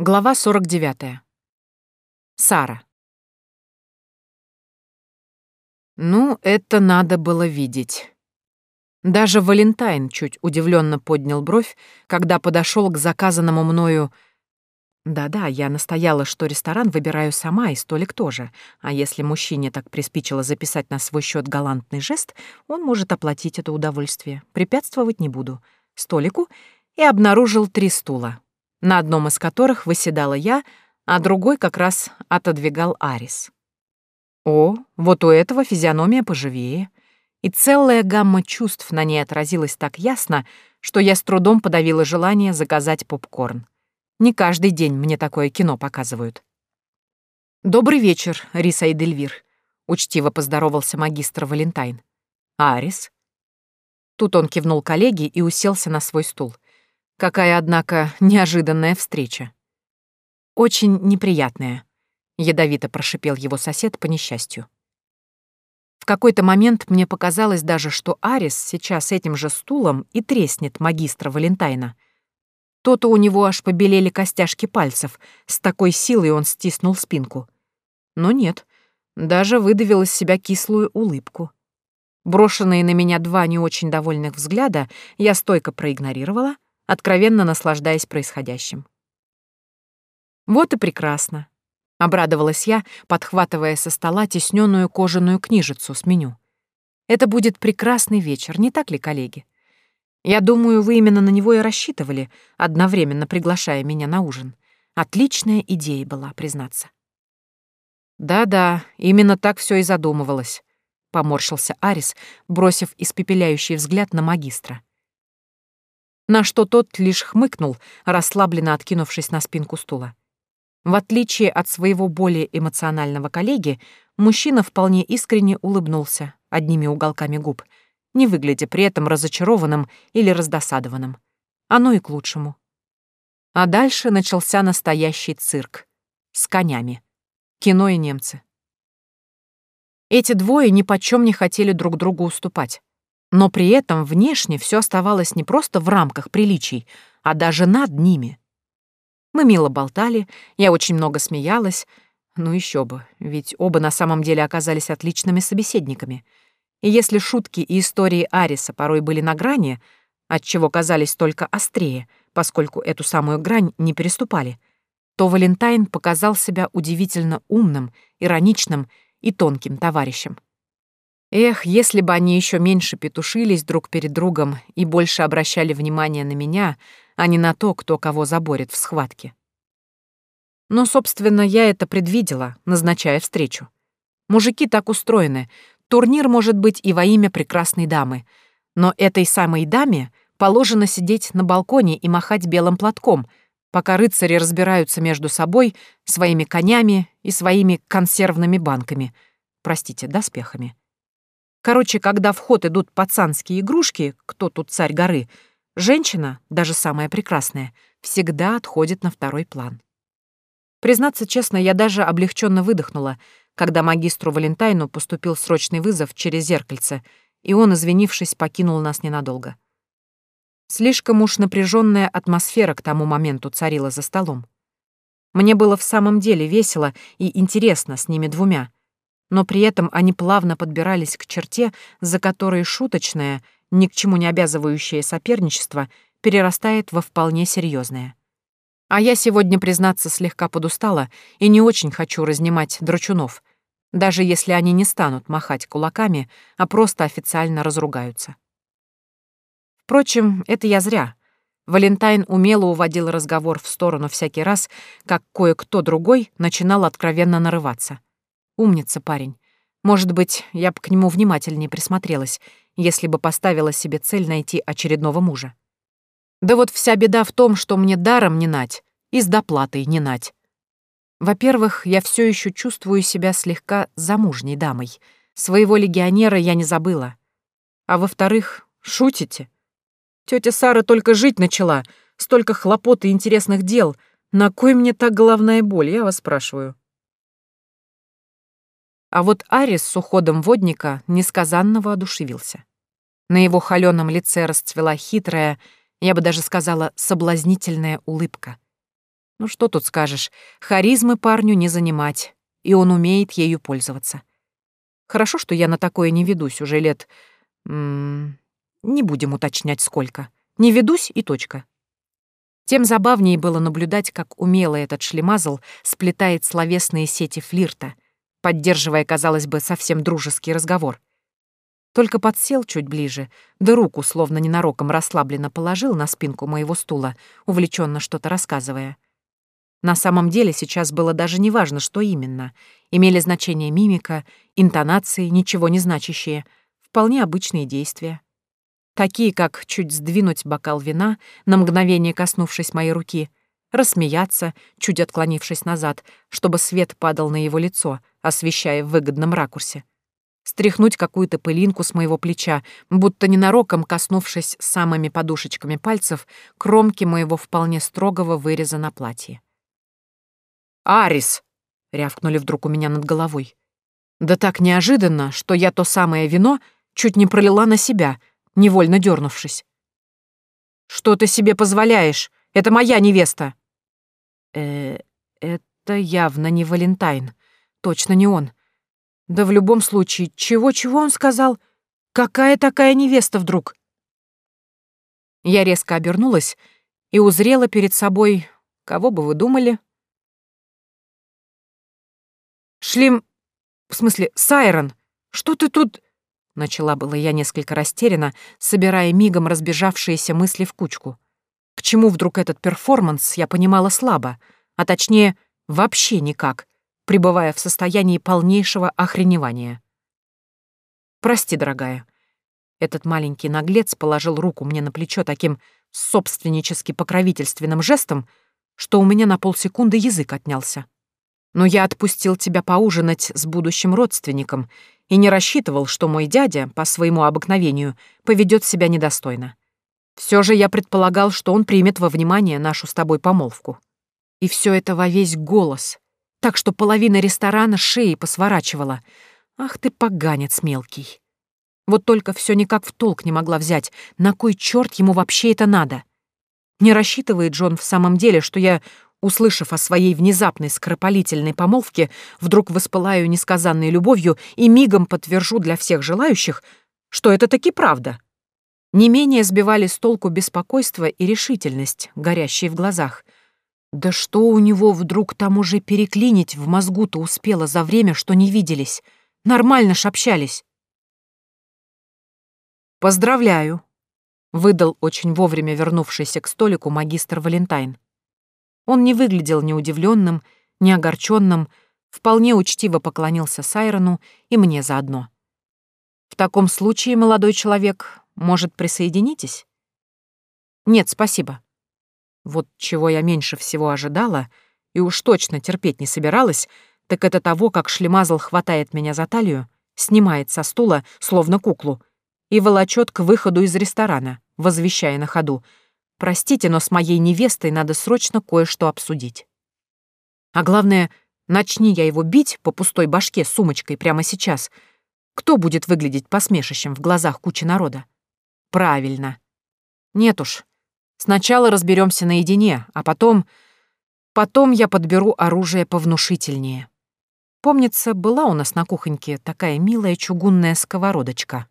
Глава 49. Сара. Ну, это надо было видеть. Даже Валентайн чуть удивленно поднял бровь, когда подошел к заказанному мною... Да-да, я настояла, что ресторан выбираю сама и столик тоже, а если мужчине так приспичило записать на свой счет галантный жест, он может оплатить это удовольствие. Препятствовать не буду. Столику и обнаружил три стула, на одном из которых выседала я, а другой как раз отодвигал Арис. О, вот у этого физиономия поживее. И целая гамма чувств на ней отразилась так ясно, что я с трудом подавила желание заказать попкорн. Не каждый день мне такое кино показывают. «Добрый вечер, Риса и Дельвир», — учтиво поздоровался магистр Валентайн. «Арис?» Тут он кивнул коллеге и уселся на свой стул. Какая, однако, неожиданная встреча. Очень неприятная, ядовито прошипел его сосед по несчастью. В какой-то момент мне показалось даже, что Арис сейчас этим же стулом и треснет магистра Валентайна. То-то у него аж побелели костяшки пальцев, с такой силой он стиснул спинку. Но нет, даже выдавил из себя кислую улыбку. Брошенные на меня два не очень довольных взгляда я стойко проигнорировала, откровенно наслаждаясь происходящим. «Вот и прекрасно», — обрадовалась я, подхватывая со стола тесненную кожаную книжицу с меню. «Это будет прекрасный вечер, не так ли, коллеги? Я думаю, вы именно на него и рассчитывали, одновременно приглашая меня на ужин. Отличная идея была, признаться». «Да-да, именно так все и задумывалось», — поморщился Арис, бросив испепеляющий взгляд на магистра на что тот лишь хмыкнул, расслабленно откинувшись на спинку стула. В отличие от своего более эмоционального коллеги, мужчина вполне искренне улыбнулся одними уголками губ, не выглядя при этом разочарованным или раздосадованным. Оно и к лучшему. А дальше начался настоящий цирк. С конями. Кино и немцы. Эти двое ни почем не хотели друг другу уступать. Но при этом внешне все оставалось не просто в рамках приличий, а даже над ними. Мы мило болтали, я очень много смеялась. Ну еще бы, ведь оба на самом деле оказались отличными собеседниками. И если шутки и истории Ариса порой были на грани, отчего казались только острее, поскольку эту самую грань не переступали, то Валентайн показал себя удивительно умным, ироничным и тонким товарищем. Эх, если бы они еще меньше петушились друг перед другом и больше обращали внимание на меня, а не на то, кто кого заборет в схватке. Но, собственно, я это предвидела, назначая встречу. Мужики так устроены. Турнир может быть и во имя прекрасной дамы. Но этой самой даме положено сидеть на балконе и махать белым платком, пока рыцари разбираются между собой, своими конями и своими консервными банками. Простите, доспехами. Короче, когда в ход идут пацанские игрушки, кто тут царь горы, женщина, даже самая прекрасная, всегда отходит на второй план. Признаться честно, я даже облегченно выдохнула, когда магистру Валентайну поступил срочный вызов через зеркальце, и он, извинившись, покинул нас ненадолго. Слишком уж напряженная атмосфера к тому моменту царила за столом. Мне было в самом деле весело и интересно с ними двумя, но при этом они плавно подбирались к черте, за которой шуточное, ни к чему не обязывающее соперничество перерастает во вполне серьезное. А я сегодня, признаться, слегка подустала и не очень хочу разнимать драчунов, даже если они не станут махать кулаками, а просто официально разругаются. Впрочем, это я зря. Валентайн умело уводил разговор в сторону всякий раз, как кое-кто другой начинал откровенно нарываться. Умница парень. Может быть, я бы к нему внимательнее присмотрелась, если бы поставила себе цель найти очередного мужа. Да вот вся беда в том, что мне даром не нать и с доплатой не нать. Во-первых, я все еще чувствую себя слегка замужней дамой. Своего легионера я не забыла. А во-вторых, шутите? Тетя Сара только жить начала, столько хлопот и интересных дел. На кой мне так головная боль, я вас спрашиваю? А вот Арис с уходом водника несказанно воодушевился. На его холёном лице расцвела хитрая, я бы даже сказала, соблазнительная улыбка. Ну что тут скажешь, харизмы парню не занимать, и он умеет ею пользоваться. Хорошо, что я на такое не ведусь уже лет... М -м, не будем уточнять, сколько. Не ведусь и точка. Тем забавнее было наблюдать, как умело этот шлемазл сплетает словесные сети флирта, поддерживая, казалось бы, совсем дружеский разговор. Только подсел чуть ближе, да руку словно ненароком расслабленно положил на спинку моего стула, увлеченно что-то рассказывая. На самом деле сейчас было даже не важно, что именно. Имели значение мимика, интонации, ничего не значащие, вполне обычные действия. Такие, как чуть сдвинуть бокал вина, на мгновение коснувшись моей руки, рассмеяться, чуть отклонившись назад, чтобы свет падал на его лицо, освещая в выгодном ракурсе стряхнуть какую-то пылинку с моего плеча, будто ненароком коснувшись самыми подушечками пальцев кромки моего вполне строгого выреза на платье. «Арис!» — рявкнули вдруг у меня над головой. Да так неожиданно, что я то самое вино чуть не пролила на себя, невольно дернувшись. «Что ты себе позволяешь? Это моя невеста!» э это явно не Валентайн. Точно не он. Да в любом случае, чего-чего он сказал? Какая такая невеста вдруг? Я резко обернулась и узрела перед собой, кого бы вы думали? Шлим... В смысле, Сайрон, что ты тут... Начала было я несколько растеряна, собирая мигом разбежавшиеся мысли в кучку. К чему вдруг этот перформанс, я понимала слабо, а точнее, вообще никак пребывая в состоянии полнейшего охреневания. «Прости, дорогая». Этот маленький наглец положил руку мне на плечо таким собственнически покровительственным жестом, что у меня на полсекунды язык отнялся. Но я отпустил тебя поужинать с будущим родственником и не рассчитывал, что мой дядя, по своему обыкновению, поведет себя недостойно. Все же я предполагал, что он примет во внимание нашу с тобой помолвку. И все это во весь голос, так что половина ресторана шеи посворачивала. Ах ты поганец мелкий. Вот только все никак в толк не могла взять, на кой черт ему вообще это надо. Не рассчитывает Джон в самом деле, что я, услышав о своей внезапной скоропалительной помолвке, вдруг воспылаю несказанной любовью и мигом подтвержу для всех желающих, что это таки правда. Не менее сбивали с толку беспокойство и решительность, горящие в глазах. Да что у него вдруг там уже переклинить в мозгу-то успело за время, что не виделись? Нормально ж общались. «Поздравляю», — выдал очень вовремя вернувшийся к столику магистр Валентайн. Он не выглядел ни удивленным, ни огорченным, вполне учтиво поклонился Сайрону и мне заодно. «В таком случае, молодой человек, может, присоединитесь?» «Нет, спасибо», вот чего я меньше всего ожидала и уж точно терпеть не собиралась, так это того, как шлемазл хватает меня за талию, снимает со стула, словно куклу, и волочет к выходу из ресторана, возвещая на ходу. «Простите, но с моей невестой надо срочно кое-что обсудить». А главное, начни я его бить по пустой башке сумочкой прямо сейчас, кто будет выглядеть посмешищем в глазах кучи народа? Правильно. Нет уж, Сначала разберемся наедине, а потом... Потом я подберу оружие повнушительнее. Помнится, была у нас на кухоньке такая милая чугунная сковородочка.